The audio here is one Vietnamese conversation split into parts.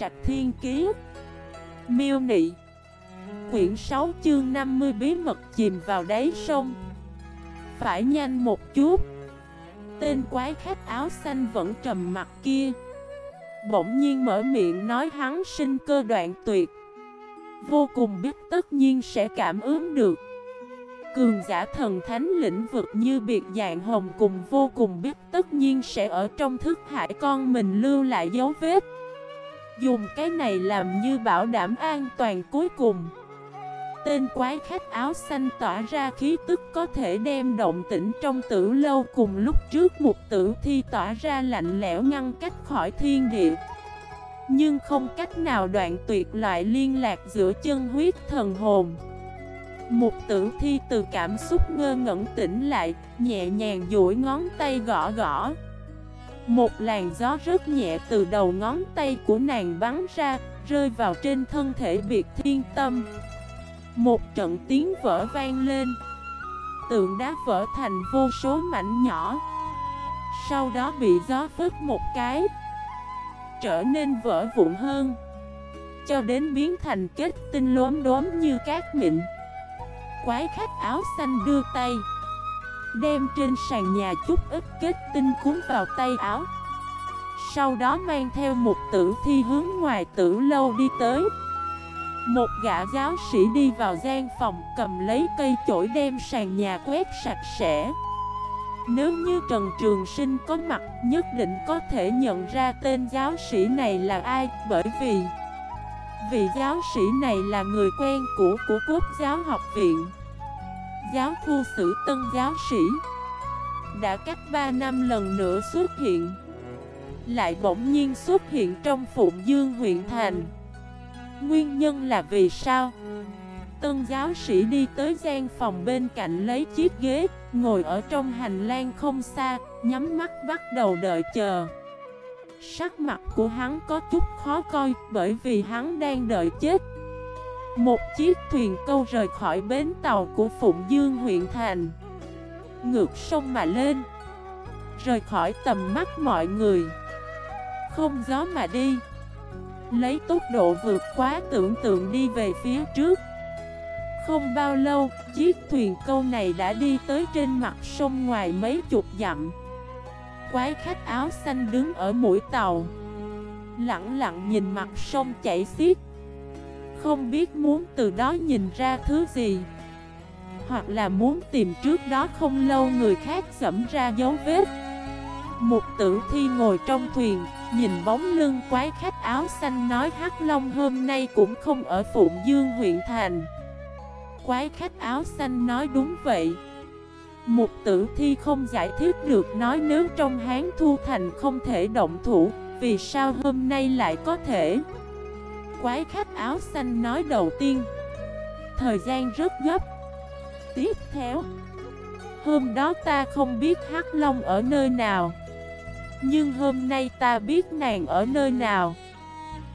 Trạch Thiên Kiế Miêu Nị. Quyển 6 chương 50 bí mật chìm vào đáy sông. Phải nhanh một chút. Tên quái khách áo xanh vẫn trầm mặt kia. Bỗng nhiên mở miệng nói hắn sinh cơ đoạn tuyệt. Vô cùng biết tất nhiên sẽ cảm ứng được. Cường giả thần thánh lĩnh vực như biệt dạng hồng cùng vô cùng biết tất nhiên sẽ ở trong thức hải con mình lưu lại dấu vết. Dùng cái này làm như bảo đảm an toàn cuối cùng. Tên quái khách áo xanh tỏa ra khí tức có thể đem động tĩnh trong tử lâu cùng lúc trước một tử thi tỏa ra lạnh lẽo ngăn cách khỏi thiên địa. Nhưng không cách nào đoạn tuyệt loại liên lạc giữa chân huyết thần hồn. Một tử thi từ cảm xúc ngơ ngẩn tỉnh lại, nhẹ nhàng duỗi ngón tay gõ gõ. Một làn gió rất nhẹ từ đầu ngón tay của nàng bắn ra, rơi vào trên thân thể biệt thiên tâm. Một trận tiếng vỡ vang lên. Tượng đá vỡ thành vô số mảnh nhỏ. Sau đó bị gió phất một cái, trở nên vỡ vụn hơn. Cho đến biến thành kết tinh lốm đốm như cát mịn quái khách áo xanh đưa tay Đem trên sàn nhà chút ít kết tinh cuốn vào tay áo. Sau đó mang theo một tử thi hướng ngoài tử lâu đi tới. Một gã giáo sĩ đi vào gian phòng cầm lấy cây chổi đem sàn nhà quét sạch sẽ. Nếu như Trần Trường Sinh có mặt, nhất định có thể nhận ra tên giáo sĩ này là ai, Bởi vì Vị giáo sĩ này là người quen cũ của Quốc giáo học viện. Giáo thu sử tân giáo sĩ. Đã cách 3 năm lần nữa xuất hiện, Lại bỗng nhiên xuất hiện trong Phụng Dương huyện thành. Nguyên nhân là vì sao? Tân giáo sĩ đi tới gian phòng bên cạnh lấy chiếc ghế, Ngồi ở trong hành lang không xa, Nhắm mắt bắt đầu đợi chờ. Sắc mặt của hắn có chút khó coi Bởi vì hắn đang đợi chết một chiếc thuyền câu rời khỏi bến tàu của Phụng Dương huyện thành. Ngược sông mà lên. Rời khỏi tầm mắt mọi người. Không gió mà đi. Lấy tốc độ vượt quá tưởng tượng đi về phía trước. Không bao lâu, chiếc thuyền câu này đã đi tới trên mặt sông ngoài mấy chục dặm. Quái khách áo xanh đứng ở mũi tàu. Lặng lặng nhìn mặt sông chảy xiết không biết muốn từ đó nhìn ra thứ gì, Hoặc là muốn tìm trước đó không lâu người khác dẫm ra dấu vết. Một tử thi ngồi trong thuyền, Nhìn bóng lưng quái khách áo xanh nói Hắc Long hôm nay cũng không ở Phụng Dương huyện thành. Quái khách áo xanh nói đúng vậy. Một tử thi không giải thích được nói nếu trong hán thu thành không thể động thủ, Vì sao hôm nay lại có thể? Quái khách áo xanh nói đầu tiên. Thời gian rất gấp. Tiếp theo, Hôm đó ta không biết Hắc Long ở nơi nào, Nhưng hôm nay ta biết nàng ở nơi nào.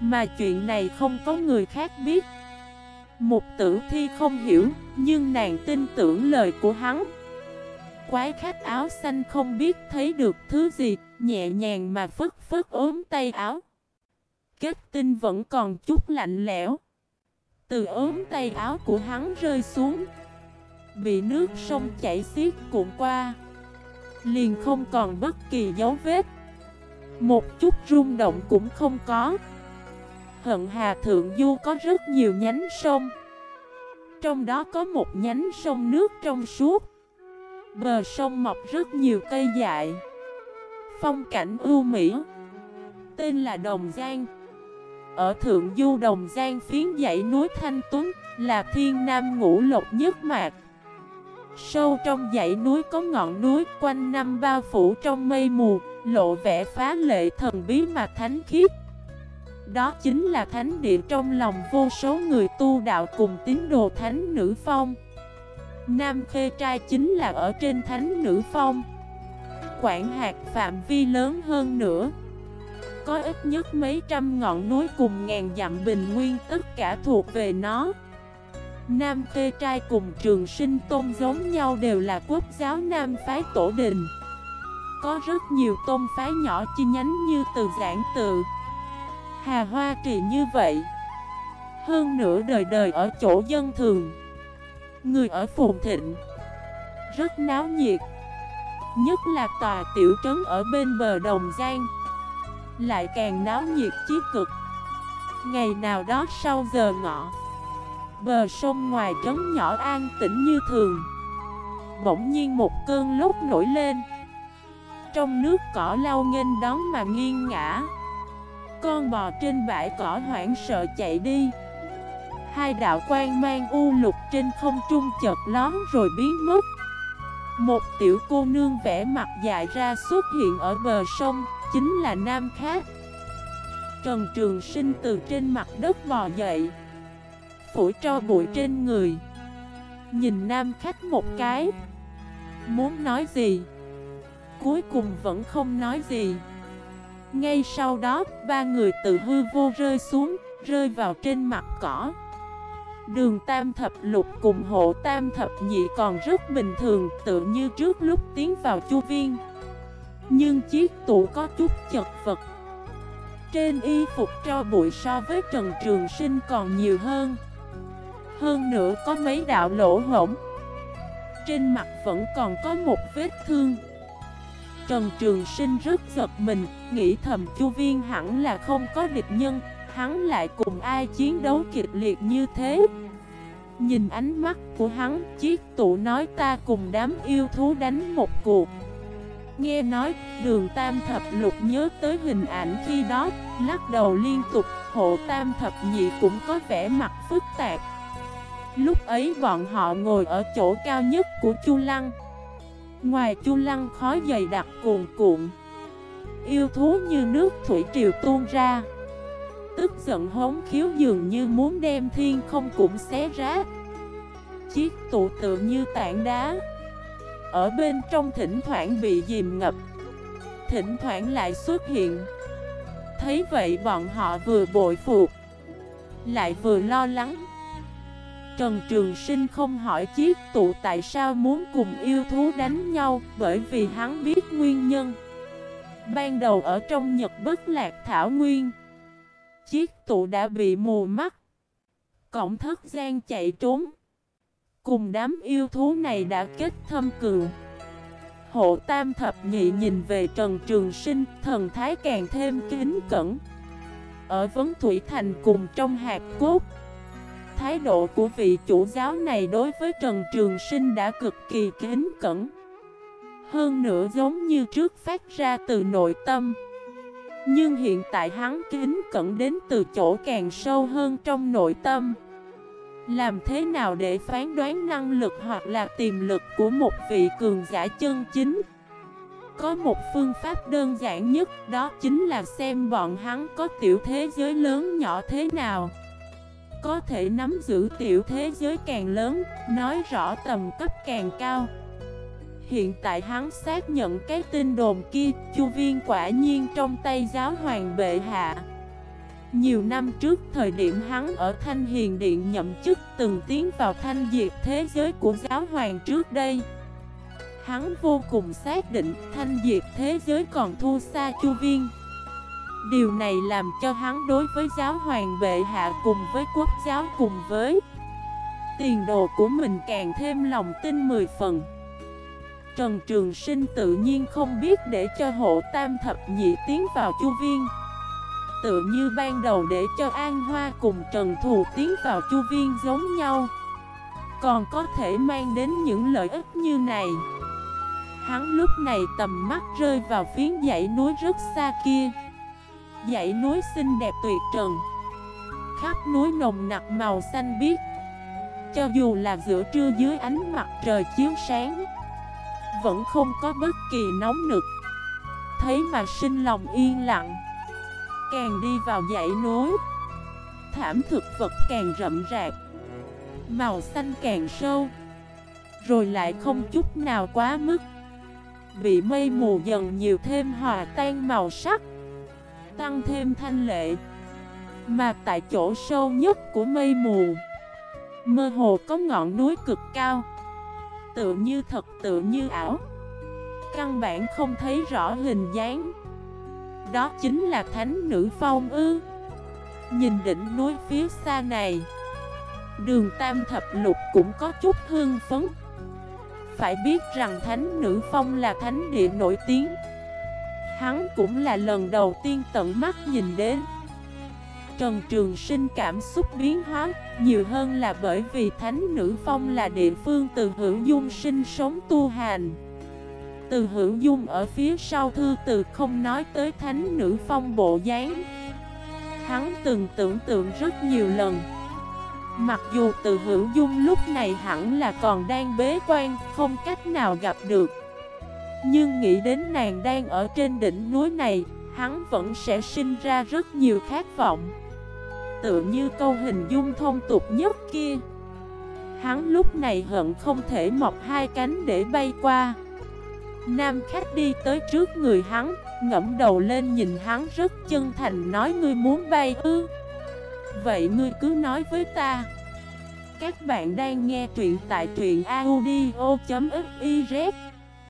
Mà chuyện này không có người khác biết. Mục tử thi không hiểu, Nhưng nàng tin tưởng lời của hắn. Quái khách áo xanh không biết thấy được thứ gì, Nhẹ nhàng mà phức phức ốm tay áo kết tinh vẫn còn chút lạnh lẽo. Từ ốm tay áo của hắn rơi xuống. Bị nước sông chảy xiết cuộn qua. Liền không còn bất kỳ dấu vết. Một chút rung động cũng không có. Hận Hà Thượng Du có rất nhiều nhánh sông. Trong đó có một nhánh sông nước trong suốt. Bờ sông mọc rất nhiều cây dại. Phong cảnh ưu mỹ. Tên là Đồng Giang ở thượng du đồng giang phiến dãy núi Thanh Tuấn là thiên nam ngũ lộc nhất mạc. Sâu trong dãy núi có ngọn núi quanh năm bao phủ trong mây mù, Lộ vẻ phá lệ thần bí mà thánh khiết. Đó chính là thánh địa trong lòng vô số người tu đạo cùng tín đồ thánh nữ phong. Nam Khê Trai chính là ở trên thánh nữ phong. Quảng hạt phạm vi lớn hơn nữa có ít nhất mấy trăm ngọn núi cùng ngàn dặm bình nguyên, tất cả thuộc về nó. Nam Khê Trai cùng Trường Sinh Tôn giống nhau đều là quốc giáo Nam Phái Tổ Đình. Có rất nhiều tôn phái nhỏ chi nhánh như từ Giảng Tự, Hà Hoa Trì như vậy. Hơn nửa đời đời ở chỗ dân thường, Người ở Phùng thịnh, Rất náo nhiệt. Nhất là tòa tiểu trấn ở bên bờ đồng Giang. Lại càng náo nhiệt chí cực. Ngày nào đó sau giờ ngọ, Bờ sông ngoài trấn nhỏ an tĩnh như thường. Bỗng nhiên một cơn lốc nổi lên. Trong nước cỏ lau nghênh đón mà nghiêng ngã Con bò trên bãi cỏ hoảng sợ chạy đi. Hai đạo quan mang u lục trên không trung chợt lón rồi biến mất. Một tiểu cô nương vẽ mặt dại ra xuất hiện ở bờ sông. Chính là Nam Khác. Trần Trường Sinh từ trên mặt đất bò dậy, Phủi cho bụi trên người. Nhìn Nam Khách một cái, Muốn nói gì? Cuối cùng vẫn không nói gì. Ngay sau đó, Ba người tự hư vô rơi xuống, Rơi vào trên mặt cỏ. Đường tam thập lục cùng hộ tam thập nhị còn rất bình thường, Tự như trước lúc tiến vào chu viên. Nhưng chiếc tủ có chút chật vật. Trên y phục cho bụi so với Trần Trường Sinh còn nhiều hơn. Hơn nữa có mấy đạo lỗ hổng. Trên mặt vẫn còn có một vết thương. Trần Trường Sinh rất giật mình, Nghĩ thầm chu viên hẳn là không có địch nhân, Hắn lại cùng ai chiến đấu kịch liệt như thế? Nhìn ánh mắt của hắn, Chiếc tụ nói ta cùng đám yêu thú đánh một cuộc. Nghe nói, đường tam thập lục nhớ tới hình ảnh khi đó, Lắc đầu liên tục, Hộ tam thập nhị cũng có vẻ mặt phức tạp. Lúc ấy bọn họ ngồi ở chỗ cao nhất của Chu Lăng. Ngoài Chu Lăng khói dày đặc cuồn cuộn, Yêu thú như nước thủy triều tuôn ra. Tức giận hống khiếu dường như muốn đem thiên không cũng xé rách. Chiếc tụ tự như tảng đá. Ở bên trong thỉnh thoảng bị dìm ngập. Thỉnh thoảng lại xuất hiện. Thấy vậy bọn họ vừa bội phục, Lại vừa lo lắng. Trần Trường Sinh không hỏi chiếc tụ tại sao muốn cùng yêu thú đánh nhau Bởi vì hắn biết nguyên nhân. Ban đầu ở trong Nhật Bất Lạc Thảo Nguyên, Chiếc tụ đã bị mù mắt. Cổng thất gian chạy trốn. Cùng đám yêu thú này đã kết thâm cựu. Hộ tam thập nhị nhìn về Trần Trường Sinh, Thần thái càng thêm kính cẩn. Ở Vấn Thủy Thành cùng trong hạt cốt, Thái độ của vị chủ giáo này đối với Trần Trường Sinh đã cực kỳ kính cẩn. Hơn nữa giống như trước phát ra từ nội tâm, Nhưng hiện tại hắn kính cẩn đến từ chỗ càng sâu hơn trong nội tâm. Làm thế nào để phán đoán năng lực hoặc là tiềm lực của một vị cường giả chân chính Có một phương pháp đơn giản nhất đó chính là xem bọn hắn có tiểu thế giới lớn nhỏ thế nào có thể nắm giữ tiểu thế giới càng lớn, nói rõ tầm cấp càng cao. Hiện tại hắn xác nhận cái tin đồn kia, Chu Viên quả nhiên trong tay giáo hoàng bệ hạ. Nhiều năm trước, thời điểm hắn ở Thanh Hiền Điện nhậm chức, từng tiến vào thanh diệt thế giới của giáo hoàng trước đây. Hắn vô cùng xác định thanh diệt thế giới còn thua xa Chu Viên. Điều này làm cho hắn đối với giáo hoàng bệ hạ cùng với quốc giáo cùng với Tiền đồ của mình càng thêm lòng tin 10 phần Trần Trường Sinh tự nhiên không biết để cho hộ tam thập nhị tiến vào chu viên Tự như ban đầu để cho An Hoa cùng Trần Thù tiến vào chu viên giống nhau. Còn có thể mang đến những lợi ích như này. Hắn lúc này tầm mắt rơi vào phiến dãy núi rất xa kia. Dãy núi xinh đẹp tuyệt trần. Khắp núi nồng nặc màu xanh biếc. Cho dù là giữa trưa dưới ánh mặt trời chiếu sáng, Vẫn không có bất kỳ nóng nực. Thấy mà sinh lòng yên lặng. Càng đi vào dãy núi. Thảm thực vật càng rậm rạp, Màu xanh càng sâu, Rồi lại không chút nào quá mức. Bị mây mù dần nhiều thêm hòa tan màu sắc, tăng thêm thanh lệ. Mà tại chỗ sâu nhất của mây mù, Mơ hồ có ngọn núi cực cao. Tự như thật tự như ảo. Căn bản không thấy rõ hình dáng. Đó chính là thánh nữ phong ư. Nhìn đỉnh núi phía xa này, Đường Tam Thập Lục cũng có chút hương phấn. Phải biết rằng Thánh Nữ Phong là thánh địa nổi tiếng. Hắn cũng là lần đầu tiên tận mắt nhìn đến. Trần Trường Sinh cảm xúc biến hóa Nhiều hơn là bởi vì Thánh Nữ Phong là địa phương từ hữu dung sinh sống tu hành. Từ hữu dung ở phía sau thư từ không nói tới Thánh Nữ Phong bộ dáng. Hắn từng tưởng tượng rất nhiều lần. Mặc dù từ hữu dung lúc này hẳn là còn đang bế quan, Không cách nào gặp được. Nhưng nghĩ đến nàng đang ở trên đỉnh núi này, Hắn vẫn sẽ sinh ra rất nhiều khát vọng. Tựa như câu hình dung thông tục nhất kia. Hắn lúc này hận không thể mọc hai cánh để bay qua. Nam khách đi tới trước người hắn, Ngẫm đầu lên nhìn hắn rất chân thành nói ngươi muốn bay ư. Vậy ngươi cứ nói với ta. Các bạn đang nghe truyện tại truyện audio.fif